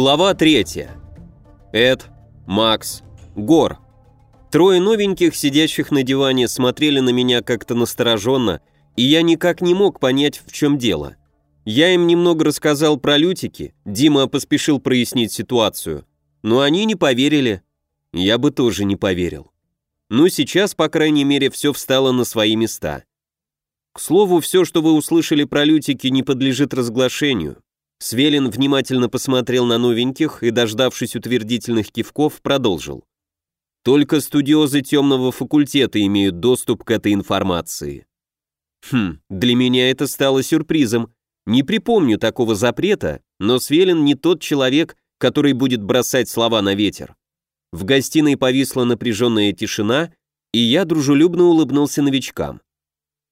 Глава 3. Эд, Макс, Гор. Трое новеньких, сидящих на диване, смотрели на меня как-то настороженно, и я никак не мог понять, в чем дело. Я им немного рассказал про лютики, Дима поспешил прояснить ситуацию, но они не поверили. Я бы тоже не поверил. Ну, сейчас, по крайней мере, все встало на свои места. К слову, все, что вы услышали про лютики, не подлежит разглашению. Свелин внимательно посмотрел на новеньких и, дождавшись утвердительных кивков, продолжил. Только студиозы темного факультета имеют доступ к этой информации. Хм, для меня это стало сюрпризом. Не припомню такого запрета, но Свелин не тот человек, который будет бросать слова на ветер. В гостиной повисла напряженная тишина, и я дружелюбно улыбнулся новичкам.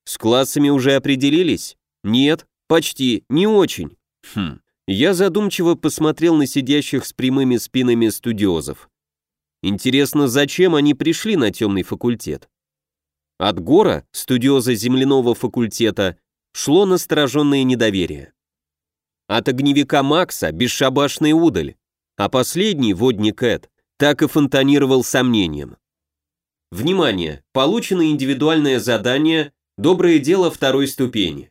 С классами уже определились? Нет, почти, не очень. Хм. Я задумчиво посмотрел на сидящих с прямыми спинами студиозов. Интересно, зачем они пришли на темный факультет? От Гора, студиоза земляного факультета, шло настороженное недоверие. От огневика Макса бесшабашный удаль, а последний, водник Эд, так и фонтанировал сомнением. Внимание! Получено индивидуальное задание «Доброе дело второй ступени».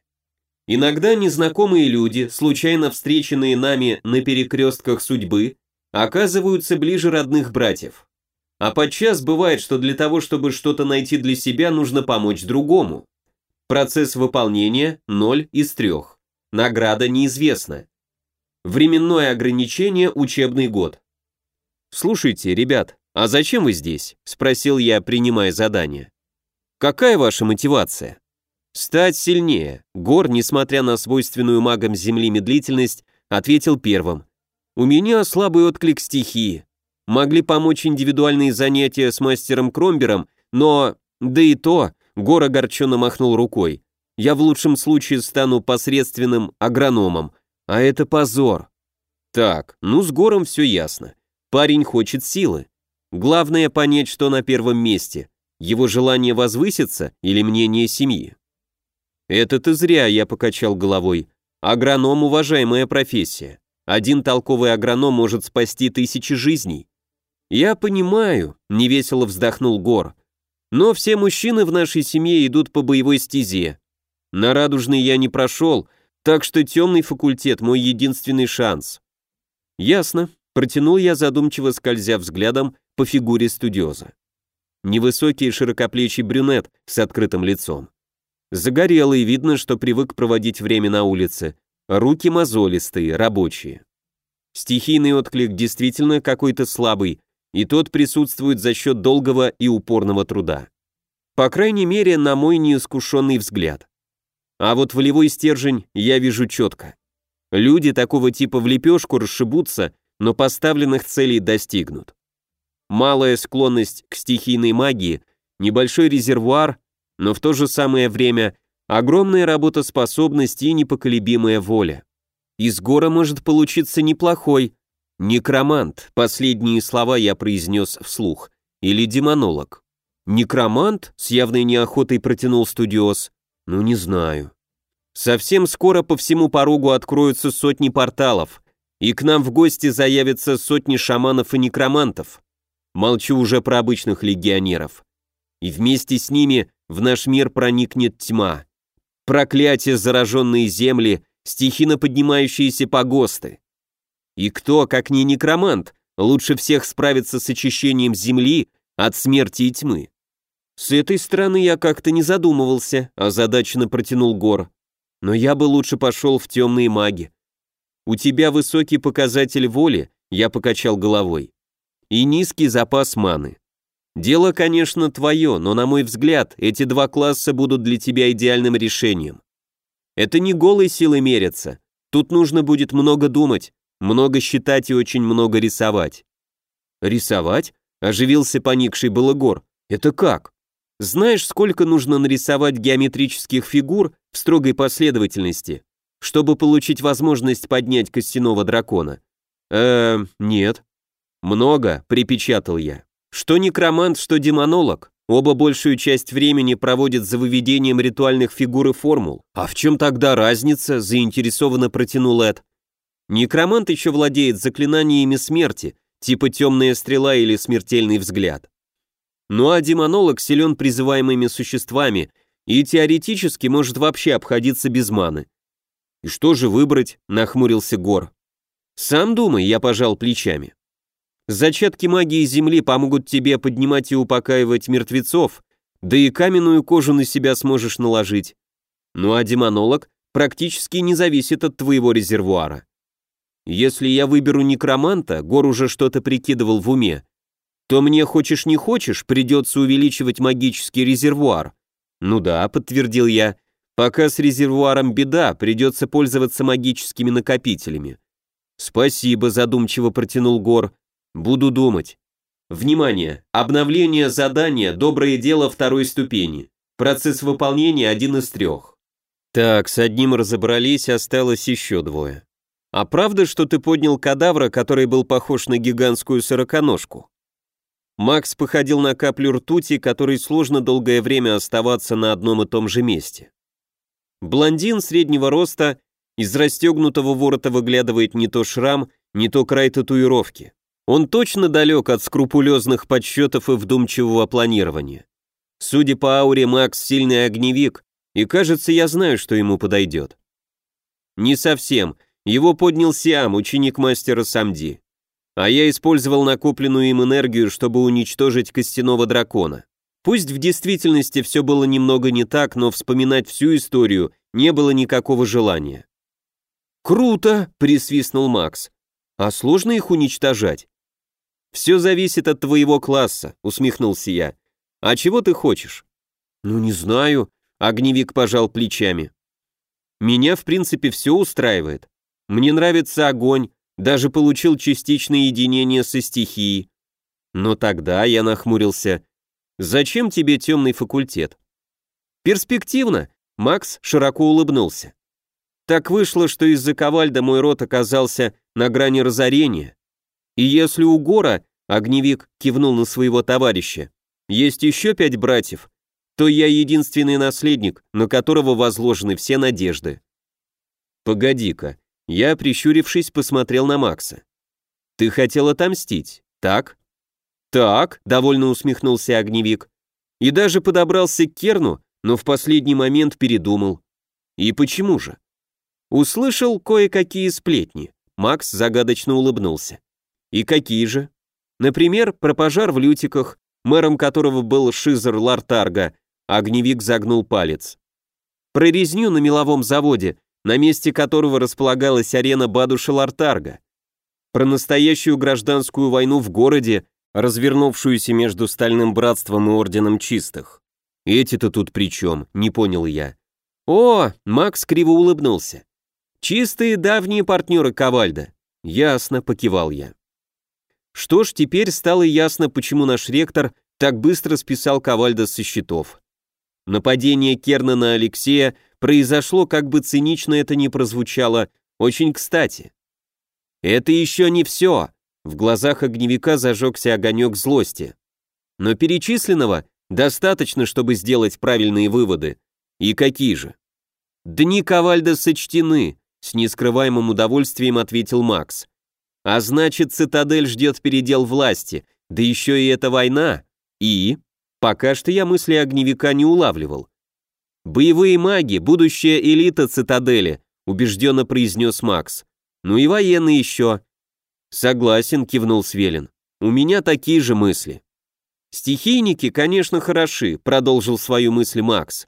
Иногда незнакомые люди, случайно встреченные нами на перекрестках судьбы, оказываются ближе родных братьев. А подчас бывает, что для того, чтобы что-то найти для себя, нужно помочь другому. Процесс выполнения – 0 из 3. Награда неизвестна. Временное ограничение – учебный год. «Слушайте, ребят, а зачем вы здесь?» – спросил я, принимая задание. «Какая ваша мотивация?» «Стать сильнее», Гор, несмотря на свойственную магам Земли медлительность, ответил первым. «У меня слабый отклик стихии. Могли помочь индивидуальные занятия с мастером Кромбером, но... Да и то...» Гор огорченно махнул рукой. «Я в лучшем случае стану посредственным агрономом, а это позор». «Так, ну с Гором все ясно. Парень хочет силы. Главное понять, что на первом месте. Его желание возвыситься или мнение семьи». «Это ты зря», — я покачал головой. «Агроном — уважаемая профессия. Один толковый агроном может спасти тысячи жизней». «Я понимаю», — невесело вздохнул Гор. «Но все мужчины в нашей семье идут по боевой стезе. На радужный я не прошел, так что темный факультет — мой единственный шанс». «Ясно», — протянул я задумчиво, скользя взглядом по фигуре студиоза. Невысокий широкоплечий брюнет с открытым лицом. Загорелый, видно, что привык проводить время на улице. Руки мозолистые, рабочие. Стихийный отклик действительно какой-то слабый, и тот присутствует за счет долгого и упорного труда. По крайней мере, на мой неискушенный взгляд. А вот волевой стержень я вижу четко. Люди такого типа в лепешку расшибутся, но поставленных целей достигнут. Малая склонность к стихийной магии, небольшой резервуар, но в то же самое время огромная работоспособность и непоколебимая воля. Из гора может получиться неплохой некромант, последние слова я произнес вслух, или демонолог. Некромант с явной неохотой протянул студиос. Ну не знаю. Совсем скоро по всему порогу откроются сотни порталов, и к нам в гости заявятся сотни шаманов и некромантов. Молчу уже про обычных легионеров. И вместе с ними в наш мир проникнет тьма. Проклятие зараженные земли, стихийно поднимающиеся погосты. И кто, как не некромант, лучше всех справится с очищением земли от смерти и тьмы? С этой стороны я как-то не задумывался, озадаченно протянул Гор. Но я бы лучше пошел в темные маги. У тебя высокий показатель воли, я покачал головой, и низкий запас маны. Дело, конечно, твое, но, на мой взгляд, эти два класса будут для тебя идеальным решением. Это не голой силой мерятся. Тут нужно будет много думать, много считать и очень много рисовать. Рисовать? Оживился поникший Балагор. Это как? Знаешь, сколько нужно нарисовать геометрических фигур в строгой последовательности, чтобы получить возможность поднять костяного дракона? Э, нет. Много, припечатал я. Что некромант, что демонолог, оба большую часть времени проводят за выведением ритуальных фигур и формул. А в чем тогда разница, заинтересованно протянул Эд. Некромант еще владеет заклинаниями смерти, типа темная стрела или смертельный взгляд. Ну а демонолог силен призываемыми существами и теоретически может вообще обходиться без маны. «И что же выбрать?» – нахмурился Гор. «Сам думай», – я пожал плечами. «Зачатки магии Земли помогут тебе поднимать и упокаивать мертвецов, да и каменную кожу на себя сможешь наложить. Ну а демонолог практически не зависит от твоего резервуара. Если я выберу некроманта, Гор уже что-то прикидывал в уме, то мне хочешь не хочешь, придется увеличивать магический резервуар. Ну да, подтвердил я, пока с резервуаром беда, придется пользоваться магическими накопителями. Спасибо, задумчиво протянул Гор, буду думать. Внимание! Обновление задания «Доброе дело» второй ступени. Процесс выполнения один из трех. Так, с одним разобрались, осталось еще двое. А правда, что ты поднял кадавра, который был похож на гигантскую сороконожку? Макс походил на каплю ртути, которой сложно долгое время оставаться на одном и том же месте. Блондин среднего роста, из расстегнутого ворота выглядывает не то шрам, не то край татуировки. Он точно далек от скрупулезных подсчетов и вдумчивого планирования. Судя по ауре, Макс сильный огневик, и кажется, я знаю, что ему подойдет. Не совсем. Его поднял Сиам, ученик мастера Самди а я использовал накопленную им энергию, чтобы уничтожить костяного дракона. Пусть в действительности все было немного не так, но вспоминать всю историю не было никакого желания. «Круто!» — присвистнул Макс. «А сложно их уничтожать?» «Все зависит от твоего класса», — усмехнулся я. «А чего ты хочешь?» «Ну, не знаю», — огневик пожал плечами. «Меня, в принципе, все устраивает. Мне нравится огонь, даже получил частичное единение со стихией. Но тогда я нахмурился. Зачем тебе темный факультет? Перспективно, Макс широко улыбнулся. Так вышло, что из-за Ковальда мой род оказался на грани разорения. И если у Гора, огневик кивнул на своего товарища, есть еще пять братьев, то я единственный наследник, на которого возложены все надежды. Погоди-ка, я, прищурившись, посмотрел на Макса. «Ты хотел отомстить, так?» «Так», — довольно усмехнулся огневик. И даже подобрался к Керну, но в последний момент передумал. «И почему же?» Услышал кое-какие сплетни. Макс загадочно улыбнулся. «И какие же?» Например, про пожар в Лютиках, мэром которого был Шизер Лартарга, огневик загнул палец. Про резню на меловом заводе, на месте которого располагалась арена Баду-Шалартарга. Про настоящую гражданскую войну в городе, развернувшуюся между Стальным Братством и Орденом Чистых. Эти-то тут при чем, не понял я. О, Макс криво улыбнулся. Чистые давние партнеры Ковальда. Ясно, покивал я. Что ж, теперь стало ясно, почему наш ректор так быстро списал Ковальда со счетов. Нападение Керна на Алексея произошло, как бы цинично это ни прозвучало, очень кстати. Это еще не все. В глазах огневика зажегся огонек злости. Но перечисленного достаточно, чтобы сделать правильные выводы. И какие же? Дни Ковальда сочтены, с нескрываемым удовольствием ответил Макс. А значит, цитадель ждет передел власти, да еще и эта война. И? Пока что я мысли огневика не улавливал. «Боевые маги, будущая элита цитадели», убежденно произнес Макс. «Ну и военные еще». «Согласен», кивнул Свелин. «У меня такие же мысли». «Стихийники, конечно, хороши», продолжил свою мысль Макс.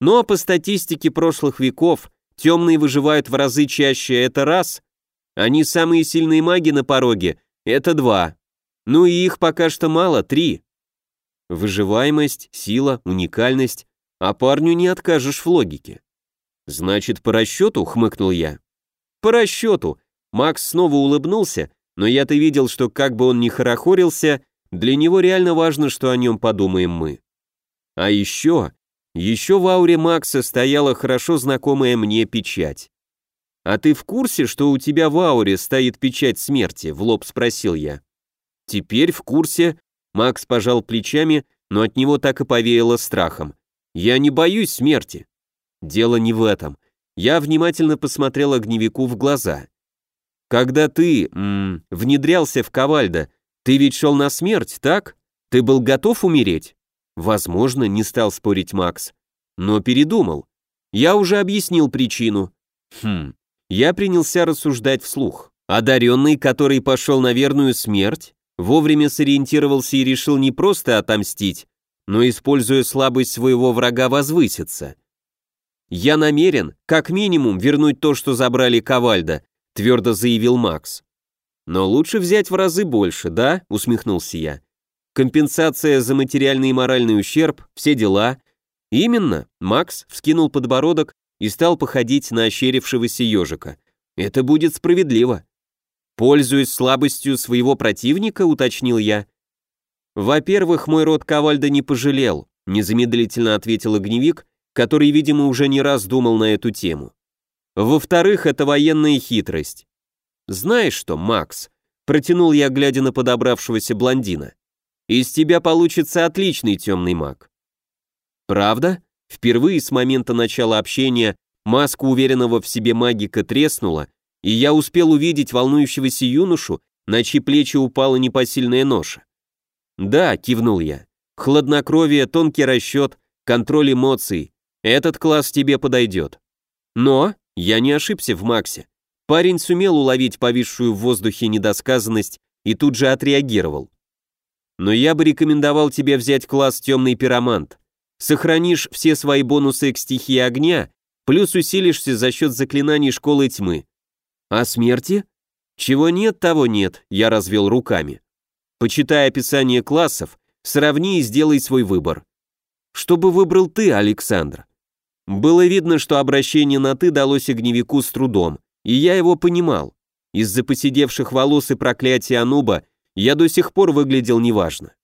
«Но по статистике прошлых веков темные выживают в разы чаще, это раз. Они самые сильные маги на пороге, это два. Ну и их пока что мало, три. Выживаемость, сила, уникальность, а парню не откажешь в логике. Значит, по расчету, хмыкнул я. По расчету. Макс снова улыбнулся, но я-то видел, что как бы он ни хорохорился, для него реально важно, что о нем подумаем мы. А еще, еще в ауре Макса стояла хорошо знакомая мне печать. «А ты в курсе, что у тебя в ауре стоит печать смерти?» — в лоб спросил я. «Теперь в курсе», — Макс пожал плечами, но от него так и повеяло страхом. Я не боюсь смерти. Дело не в этом. Я внимательно посмотрел огневику в глаза. Когда ты м, внедрялся в Ковальда, ты ведь шел на смерть, так? Ты был готов умереть? Возможно, не стал спорить Макс. Но передумал. Я уже объяснил причину. Хм, я принялся рассуждать вслух. Одаренный, который пошел на верную смерть, вовремя сориентировался и решил не просто отомстить, но, используя слабость своего врага, возвыситься. «Я намерен, как минимум, вернуть то, что забрали Ковальда», твердо заявил Макс. «Но лучше взять в разы больше, да?» усмехнулся я. «Компенсация за материальный и моральный ущерб, все дела». «Именно», Макс вскинул подбородок и стал походить на ощерившегося ежика. «Это будет справедливо». «Пользуясь слабостью своего противника», уточнил я. «Во-первых, мой род Ковальда не пожалел», незамедлительно ответил огневик, который, видимо, уже не раз думал на эту тему. «Во-вторых, это военная хитрость. Знаешь что, Макс?» Протянул я, глядя на подобравшегося блондина. «Из тебя получится отличный темный маг». «Правда?» Впервые с момента начала общения маска уверенного в себе магика треснула, и я успел увидеть волнующегося юношу, на чьи плечи упала непосильная ноша. «Да», — кивнул я, — «хладнокровие, тонкий расчет, контроль эмоций. Этот класс тебе подойдет». Но я не ошибся в Максе. Парень сумел уловить повисшую в воздухе недосказанность и тут же отреагировал. «Но я бы рекомендовал тебе взять класс «Темный пиромант». Сохранишь все свои бонусы к стихии огня, плюс усилишься за счет заклинаний школы тьмы. А смерти? Чего нет, того нет, я развел руками. Почитай описание классов, сравни и сделай свой выбор. Что бы выбрал ты, Александр? Было видно, что обращение на «ты» далось огневику с трудом, и я его понимал. Из-за посидевших волос и проклятия Ануба я до сих пор выглядел неважно.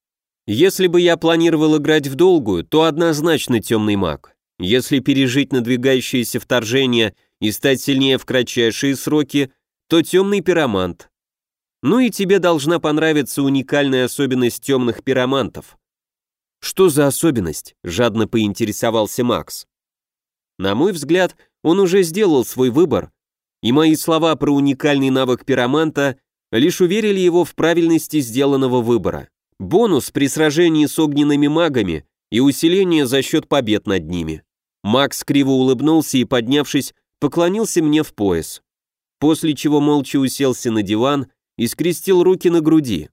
Если бы я планировал играть в долгую, то однозначно темный маг. Если пережить надвигающееся вторжение и стать сильнее в кратчайшие сроки, то темный пиромант. Ну и тебе должна понравиться уникальная особенность темных пиромантов. Что за особенность? Жадно поинтересовался Макс. На мой взгляд, он уже сделал свой выбор, и мои слова про уникальный навык пироманта лишь уверили его в правильности сделанного выбора. Бонус при сражении с огненными магами и усиление за счет побед над ними. Макс криво улыбнулся и, поднявшись, поклонился мне в пояс. После чего молча уселся на диван и скрестил руки на груди.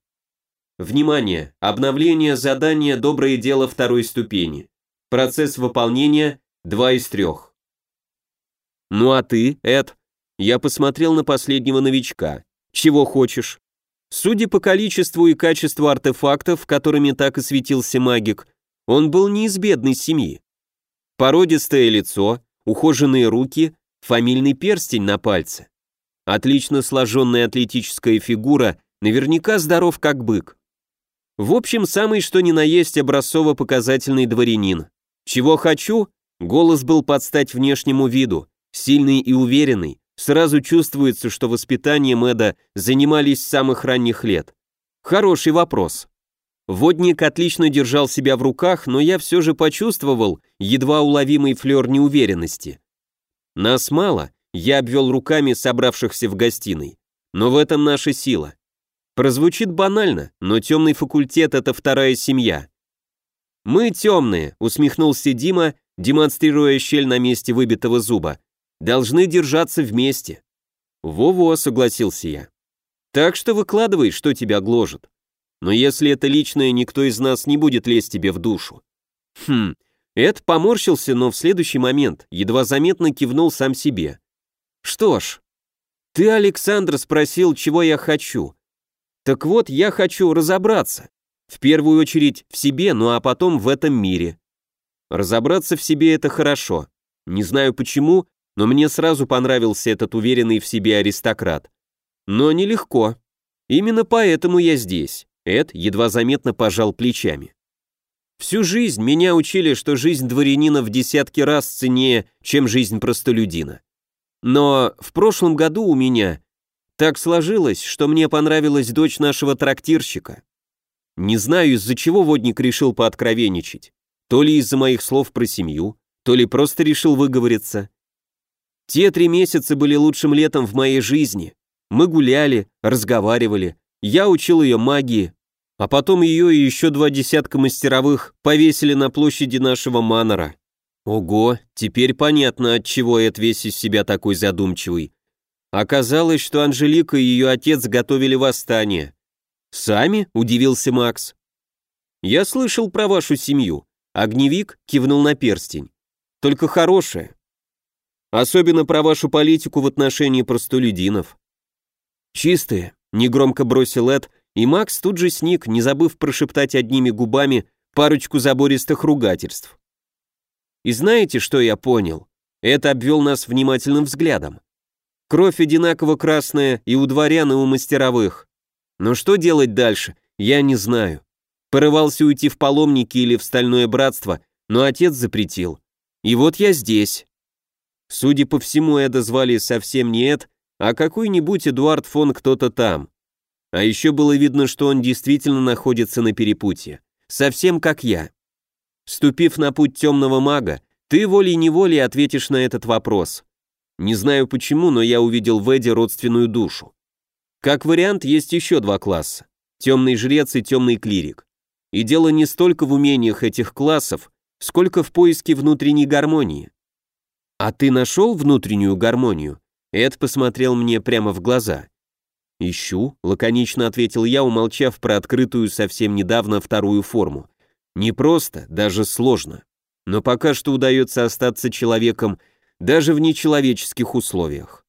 Внимание! Обновление задания «Доброе дело» второй ступени. Процесс выполнения 2 из 3. Ну а ты, Эд? Я посмотрел на последнего новичка. Чего хочешь? Судя по количеству и качеству артефактов, которыми так и светился магик, он был не из бедной семьи. Породистое лицо, ухоженные руки, фамильный перстень на пальце. Отлично сложенная атлетическая фигура, наверняка здоров как бык. В общем, самый что ни на есть образцово-показательный дворянин. Чего хочу? Голос был под стать внешнему виду, сильный и уверенный, Сразу чувствуется, что воспитанием Эда занимались с самых ранних лет. Хороший вопрос. Водник отлично держал себя в руках, но я все же почувствовал едва уловимый флер неуверенности. Нас мало, я обвел руками собравшихся в гостиной. Но в этом наша сила. Прозвучит банально, но темный факультет — это вторая семья. «Мы темные», — усмехнулся Дима, демонстрируя щель на месте выбитого зуба должны держаться вместе. Во-во, согласился я. Так что выкладывай, что тебя гложет. Но если это личное, никто из нас не будет лезть тебе в душу. Хм, Эд поморщился, но в следующий момент едва заметно кивнул сам себе. Что ж, ты, Александр, спросил, чего я хочу. Так вот, я хочу разобраться. В первую очередь в себе, ну а потом в этом мире. Разобраться в себе это хорошо. Не знаю почему, но мне сразу понравился этот уверенный в себе аристократ. Но нелегко. Именно поэтому я здесь. Эд едва заметно пожал плечами. Всю жизнь меня учили, что жизнь дворянина в десятки раз ценнее, чем жизнь простолюдина. Но в прошлом году у меня так сложилось, что мне понравилась дочь нашего трактирщика. Не знаю, из-за чего водник решил пооткровенничать. То ли из-за моих слов про семью, то ли просто решил выговориться. Те три месяца были лучшим летом в моей жизни. Мы гуляли, разговаривали, я учил ее магии, а потом ее и еще два десятка мастеровых повесили на площади нашего манора. Ого, теперь понятно, от чего Эд весь из себя такой задумчивый. Оказалось, что Анжелика и ее отец готовили восстание. «Сами?» – удивился Макс. «Я слышал про вашу семью». Огневик кивнул на перстень. «Только хорошее. Особенно про вашу политику в отношении простолюдинов». «Чистые», – негромко бросил Эд, и Макс тут же сник, не забыв прошептать одними губами парочку забористых ругательств. «И знаете, что я понял?» Это обвел нас внимательным взглядом. Кровь одинаково красная и у дворян, и у мастеровых. Но что делать дальше, я не знаю. Порывался уйти в паломники или в стальное братство, но отец запретил. И вот я здесь. Судя по всему, Эда звали совсем не Эд, а какой-нибудь Эдуард фон кто-то там. А еще было видно, что он действительно находится на перепутье. Совсем как я. Ступив на путь темного мага, ты волей-неволей ответишь на этот вопрос. Не знаю почему, но я увидел в Эде родственную душу. Как вариант, есть еще два класса. Темный жрец и темный клирик. И дело не столько в умениях этих классов, сколько в поиске внутренней гармонии. А ты нашел внутреннюю гармонию? Эд посмотрел мне прямо в глаза. «Ищу», — лаконично ответил я, умолчав про открытую совсем недавно вторую форму. «Не просто, даже сложно. Но пока что удается остаться человеком даже в нечеловеческих условиях.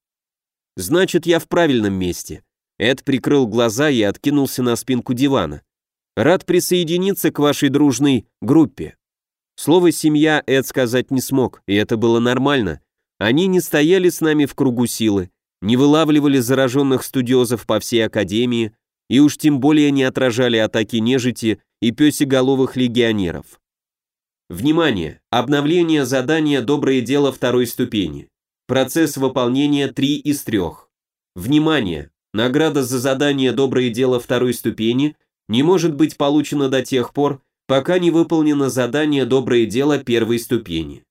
Значит, я в правильном месте. Эд прикрыл глаза и откинулся на спинку дивана. Рад присоединиться к вашей дружной группе. Слово «семья» Эд сказать не смог, и это было нормально. Они не стояли с нами в кругу силы, не вылавливали зараженных студиозов по всей академии и уж тем более не отражали атаки нежити и песеголовых легионеров. Внимание! Обновление задания «Доброе дело» второй ступени. Процесс выполнения 3 из 3. Внимание! Награда за задание «Доброе дело» второй ступени не может быть получена до тех пор, пока не выполнено задание «Доброе дело» первой ступени.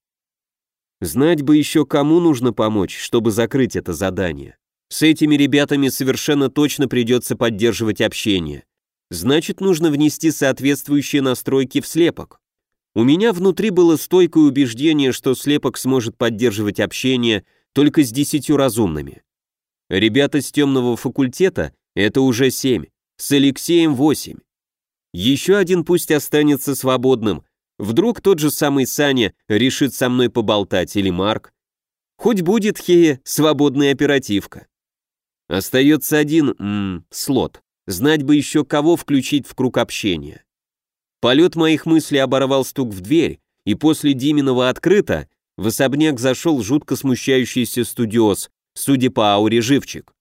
Знать бы еще кому нужно помочь, чтобы закрыть это задание. С этими ребятами совершенно точно придется поддерживать общение. Значит, нужно внести соответствующие настройки в слепок. У меня внутри было стойкое убеждение, что слепок сможет поддерживать общение только с десятью разумными. Ребята с темного факультета — это уже семь, с Алексеем восемь. Еще один пусть останется свободным. Вдруг тот же самый Саня решит со мной поболтать, или Марк. Хоть будет, хея, свободная оперативка. Остается один, м слот. Знать бы еще кого включить в круг общения. Полет моих мыслей оборвал стук в дверь, и после Диминого открыто в особняк зашел жутко смущающийся студиоз, судя по ауре живчик.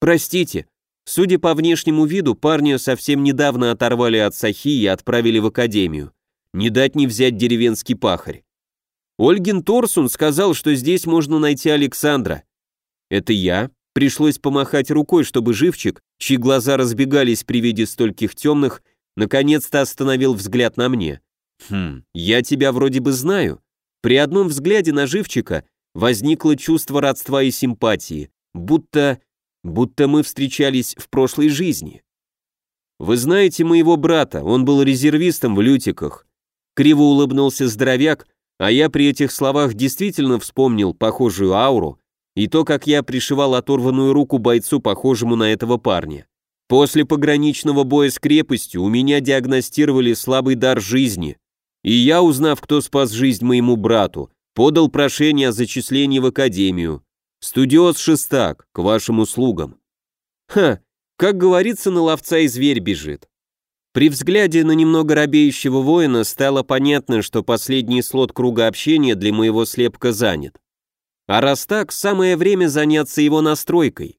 «Простите», Судя по внешнему виду, парня совсем недавно оторвали от Сахи и отправили в академию. Не дать не взять деревенский пахарь. Ольгин Торсун сказал, что здесь можно найти Александра. Это я. Пришлось помахать рукой, чтобы живчик, чьи глаза разбегались при виде стольких темных, наконец-то остановил взгляд на мне. «Хм, я тебя вроде бы знаю». При одном взгляде на живчика возникло чувство родства и симпатии, будто... будто мы встречались в прошлой жизни. «Вы знаете моего брата, он был резервистом в Лютиках». Криво улыбнулся здоровяк, а я при этих словах действительно вспомнил похожую ауру и то, как я пришивал оторванную руку бойцу, похожему на этого парня. После пограничного боя с крепостью у меня диагностировали слабый дар жизни, и я, узнав, кто спас жизнь моему брату, подал прошение о зачислении в академию. Студиоз Шестак, к вашим услугам. Ха, как говорится, на ловца и зверь бежит. При взгляде на немного робеющего воина стало понятно, что последний слот круга общения для моего слепка занят. А раз так, самое время заняться его настройкой.